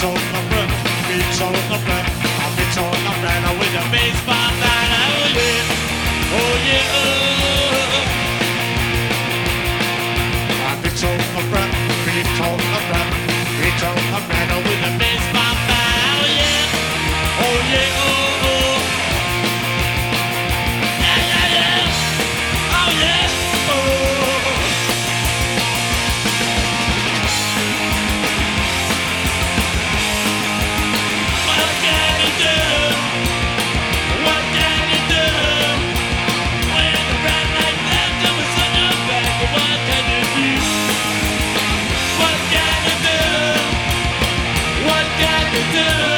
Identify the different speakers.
Speaker 1: I've been told my friend, been told Yeah.